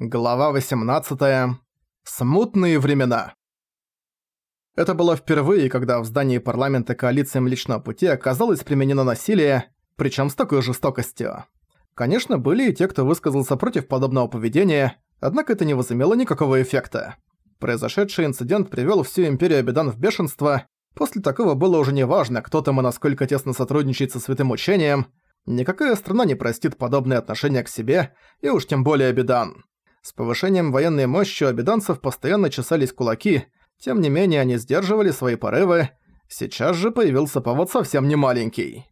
Глава 18. Смутные времена. Это было впервые, когда в здании парламента коалиции Млечного Пути оказалось применено насилие, причем с такой жестокостью. Конечно, были и те, кто высказался против подобного поведения, однако это не возымело никакого эффекта. Произошедший инцидент привел всю Империю Абидан в бешенство, после такого было уже не важно, кто там и насколько тесно сотрудничает со Святым Учением, никакая страна не простит подобное отношение к себе, и уж тем более Абидан. С повышением военной мощи у обиданцев постоянно чесались кулаки, тем не менее они сдерживали свои порывы. Сейчас же появился повод совсем не маленький.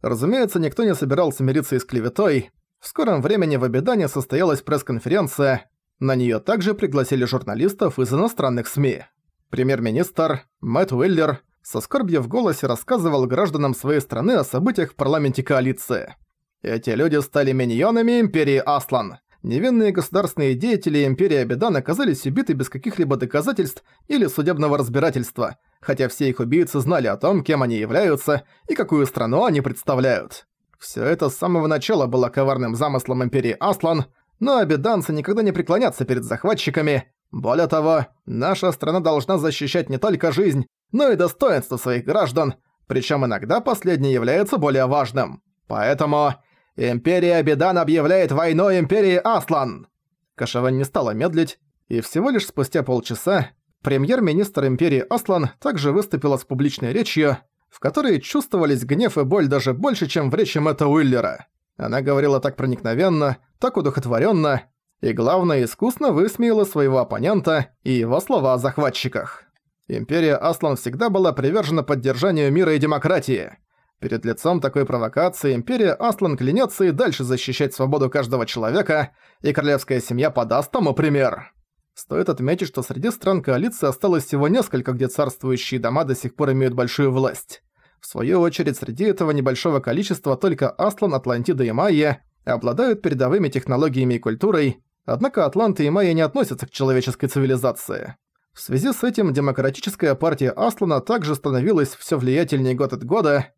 Разумеется, никто не собирался мириться и с клеветой. В скором времени в Абидане состоялась пресс-конференция. На неё также пригласили журналистов из иностранных СМИ. Премьер-министр Мэтт Уиллер со скорбью в голосе рассказывал гражданам своей страны о событиях в парламенте коалиции. Эти люди стали миньонами Империи Аслан – невинные государственные деятели Империи Абидан оказались убиты без каких-либо доказательств или судебного разбирательства, хотя все их убийцы знали о том, кем они являются и какую страну они представляют. Всё это с самого начала было коварным замыслом Империи Аслан, но абиданцы никогда не преклонятся перед захватчиками. Более того, наша страна должна защищать не только жизнь, но и достоинство своих граждан, причём иногда последнее является более важным. Поэтому Империя Абидан объявляет войну Империи Аслан!» Кашаван не стала медлить, и всего лишь спустя полчаса премьер-министр Империи Аслан также выступила с публичной речью, в которой чувствовались гнев и боль даже больше, чем в речи Мэтта Уиллера. Она говорила так проникновенно, так удохотворенно, и, главное, искусно высмеяла своего оппонента и его слова о захватчиках. Империя Аслан всегда была привержена поддержанию мира и демократии. Перед лицом такой провокации Империя Аслан клянется и дальше защищать свободу каждого человека, и королевская семья подаст тому пример. Стоит отметить, что среди стран коалиции осталось всего несколько, где царствующие дома до сих пор имеют большую власть. В свою очередь, среди этого небольшого количества только Аслан, Атлантида и Майя обладают передовыми технологиями и культурой, однако Атланты и Майя не относятся к человеческой цивилизации. В связи с этим демократическая партия Аслана также становилась все влиятельнее год от года,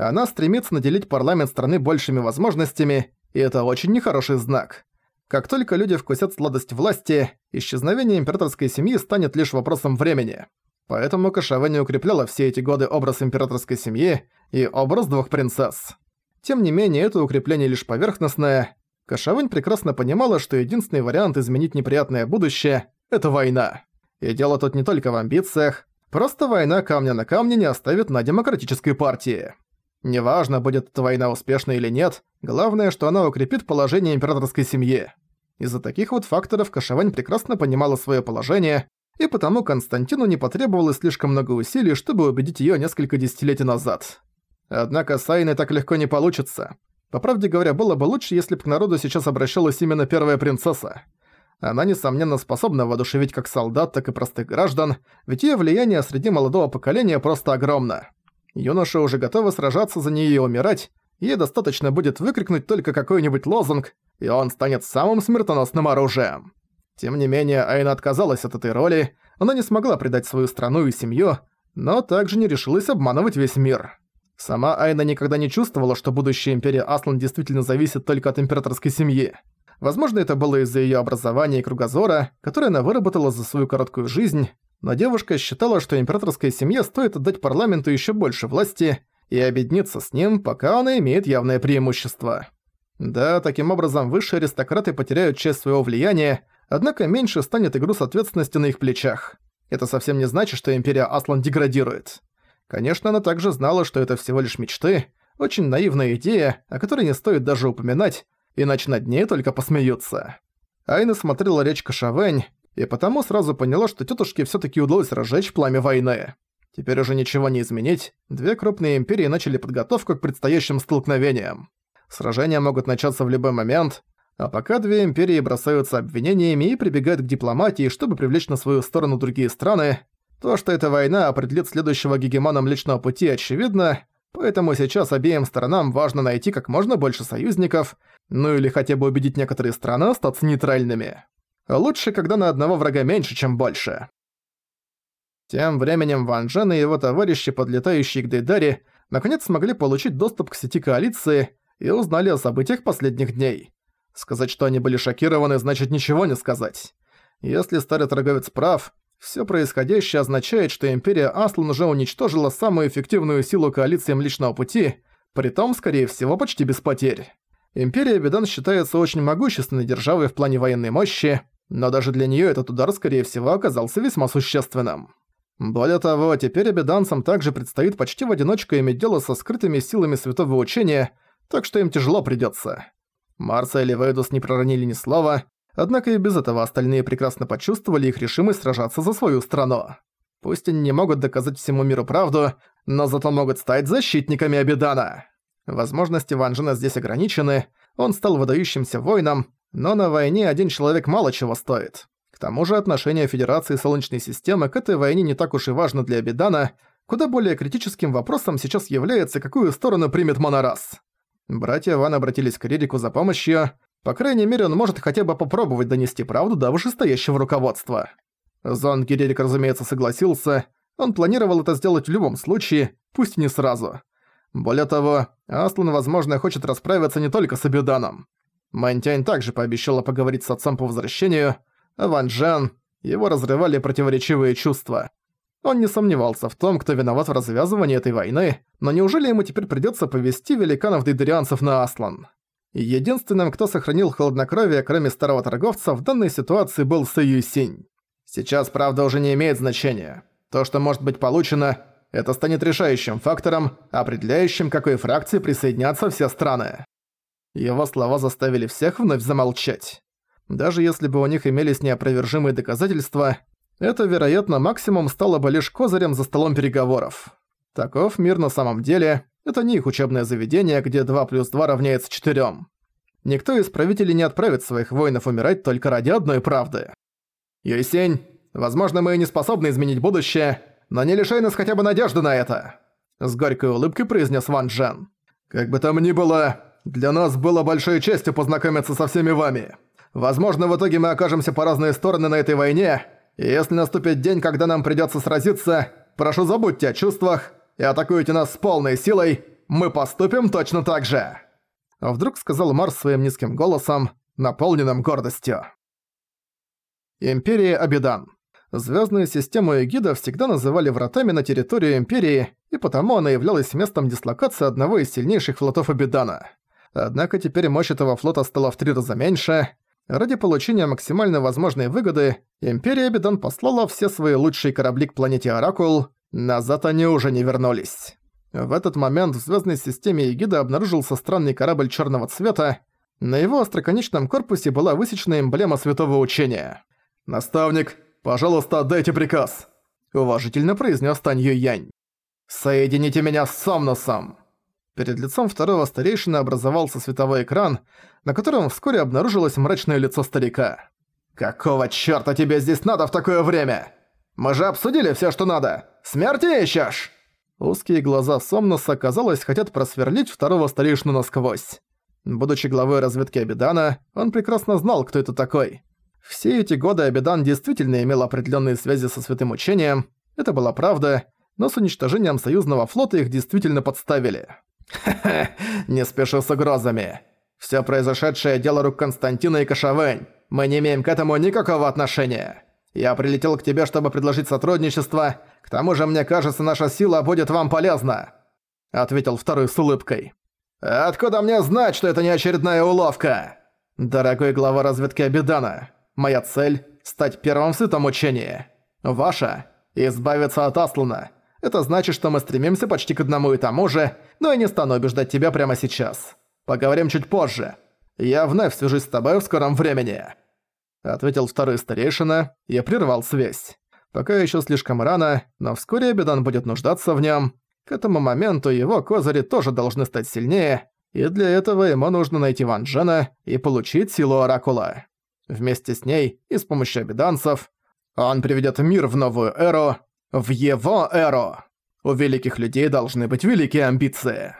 она стремится наделить парламент страны большими возможностями, и это очень нехороший знак. Как только люди вкусят сладость власти, исчезновение императорской семьи станет лишь вопросом времени. Поэтому Кашава не укрепляла все эти годы образ императорской семьи и образ двух принцесс. Тем не менее, это укрепление лишь поверхностное. Кашавань прекрасно понимала, что единственный вариант изменить неприятное будущее – это война. И дело тут не только в амбициях, просто война камня на камне не оставит на демократической партии. Неважно, будет эта война успешной или нет, главное, что она укрепит положение императорской семьи. Из-за таких вот факторов Кашавань прекрасно понимала свое положение, и потому Константину не потребовалось слишком много усилий, чтобы убедить ее несколько десятилетий назад. Однако с Айной так легко не получится. По правде говоря, было бы лучше, если бы к народу сейчас обращалась именно первая принцесса. Она, несомненно, способна воодушевить как солдат, так и простых граждан, ведь ее влияние среди молодого поколения просто огромно. Юноша уже готовы сражаться за нее и умирать, ей достаточно будет выкрикнуть только какой-нибудь лозунг, и он станет самым смертоносным оружием. Тем не менее, Айна отказалась от этой роли, она не смогла предать свою страну и семью, но также не решилась обманывать весь мир. Сама Айна никогда не чувствовала, что будущее Империи Аслан действительно зависит только от императорской семьи. Возможно, это было из-за её образования и кругозора, которое она выработала за свою короткую жизнь, но девушка считала, что императорской семье стоит отдать парламенту еще больше власти и объединиться с ним, пока она имеет явное преимущество. Да, таким образом высшие аристократы потеряют часть своего влияния, однако меньше станет и груз ответственности на их плечах. Это совсем не значит, что империя Аслан деградирует. Конечно, она также знала, что это всего лишь мечты, очень наивная идея, о которой не стоит даже упоминать, иначе над ней только посмеются. Айна смотрела речь Кашавэнь, и потому сразу поняла, что тетушке все таки удалось разжечь пламя войны. Теперь уже ничего не изменить, две крупные империи начали подготовку к предстоящим столкновениям. Сражения могут начаться в любой момент, а пока две империи бросаются обвинениями и прибегают к дипломатии, чтобы привлечь на свою сторону другие страны, то, что эта война определит следующего гегемона Млечного Пути, очевидно, поэтому сейчас обеим сторонам важно найти как можно больше союзников, ну или хотя бы убедить некоторые страны остаться нейтральными. Лучше, когда на одного врага меньше, чем больше. Тем временем Ван Джен и его товарищи, подлетающие к Дейдаре, наконец смогли получить доступ к сети коалиции и узнали о событиях последних дней. Сказать, что они были шокированы, значит ничего не сказать. Если старый торговец прав, все происходящее означает, что Империя Аслан уже уничтожила самую эффективную силу коалиции Млечного Пути, притом, скорее всего, почти без потерь. Империя Бедан считается очень могущественной державой в плане военной мощи, но даже для нее этот удар, скорее всего, оказался весьма существенным. Более того, теперь обеданцам также предстоит почти в одиночку иметь дело со скрытыми силами святого учения, так что им тяжело придется. Марса или Вейдус не проронили ни слова, однако и без этого остальные прекрасно почувствовали их решимость сражаться за свою страну. Пусть они не могут доказать всему миру правду, но зато могут стать защитниками Абидана. Возможности Ван Джена здесь ограничены, он стал выдающимся воином, но на войне один человек мало чего стоит. К тому же отношение Федерации Солнечной системы к этой войне не так уж и важно для Абидана, куда более критическим вопросом сейчас является, какую сторону примет Монорас. Братья Ван обратились к Ририку за помощью, по крайней мере он может хотя бы попробовать донести правду до вышестоящего руководства. Зон Гиририк, разумеется, согласился, он планировал это сделать в любом случае, пусть и не сразу. Более того, Аслан, возможно, хочет расправиться не только с Абиданом. Мантянь также пообещала поговорить с отцом по возвращению, а Ван Джен, его разрывали противоречивые чувства. Он не сомневался в том, кто виноват в развязывании этой войны, но неужели ему теперь придётся повести великанов-дейдерианцев на Аслан? Единственным, кто сохранил хладнокровие, кроме старого торговца, в данной ситуации был Сэйю Синь. Сейчас, правда, уже не имеет значения. То, что может быть получено, это станет решающим фактором, определяющим, какой фракции присоединятся все страны. Его слова заставили всех вновь замолчать. Даже если бы у них имелись неопровержимые доказательства, это, вероятно, максимум стало бы лишь козырем за столом переговоров. Таков мир на самом деле, это не их учебное заведение, где 2 плюс 2 равняется 4. Никто из правителей не отправит своих воинов умирать только ради одной правды. Юйсень, возможно, мы и не способны изменить будущее, но не лишай нас хотя бы надежды на это!» С горькой улыбкой произнес Ван Джен. «Как бы там ни было, для нас было большой честью познакомиться со всеми вами. Возможно, в итоге мы окажемся по разные стороны на этой войне, и если наступит день, когда нам придётся сразиться, прошу забудьте о чувствах и атакуйте нас с полной силой, мы поступим точно так же!» Вдруг сказал Марс своим низким голосом, наполненным гордостью. Империя Абидан Звездную систему Эгида всегда называли вратами на территорию Империи, и потому она являлась местом дислокации одного из сильнейших флотов Абидана. Однако теперь мощь этого флота стала в три раза меньше. Ради получения максимально возможной выгоды, Империя Абидан послала все свои лучшие корабли к планете Оракул, назад они уже не вернулись. В этот момент в звездной системе Эгида обнаружился странный корабль черного цвета, на его остроконечном корпусе была высечена эмблема святого учения. «Наставник, Пожалуйста, отдайте приказ!» Уважительно произнес Тань Янь. «Соедините меня с Сомносом!» Перед лицом второго старейшины образовался световой экран, на котором вскоре обнаружилось мрачное лицо старика. «Какого чёрта тебе здесь надо в такое время? Мы же обсудили всё, что надо! Смерти ищешь?» Узкие глаза Сомноса, казалось, хотят просверлить второго старейшину насквозь. Будучи главой разведки Абидана, он прекрасно знал, кто это такой. Все эти годы Абидан действительно имел определенные связи со Святым Учением, это была правда, но с уничтожением союзного флота их действительно подставили. Не спеши с угрозами. Всё произошедшее дело рук Константина и Кашавэнь. Мы не имеем к этому никакого отношения. Я прилетел к тебе, чтобы предложить сотрудничество. К тому же, мне кажется, наша сила будет вам полезна», — ответил второй с улыбкой. «Откуда мне знать, что это не очередная уловка?» «Дорогой глава разведки Абидана, Моя цель – стать первым в святом учении. Ваша – избавиться от Аслана. Это значит, что мы стремимся почти к одному и тому же, но я не стану убеждать тебя прямо сейчас. Поговорим чуть позже. Я вновь свяжусь с тобой в скором времени». Ответил второй старейшина и прервал связь. Пока еще слишком рано, но вскоре Абидан будет нуждаться в нем. К этому моменту его козыри тоже должны стать сильнее, и для этого ему нужно найти Ван Джена и получить силу Оракула. Вместе с ней и с помощью обиданцев он приведет мир в новую эру, в его эру. У великих людей должны быть великие амбиции.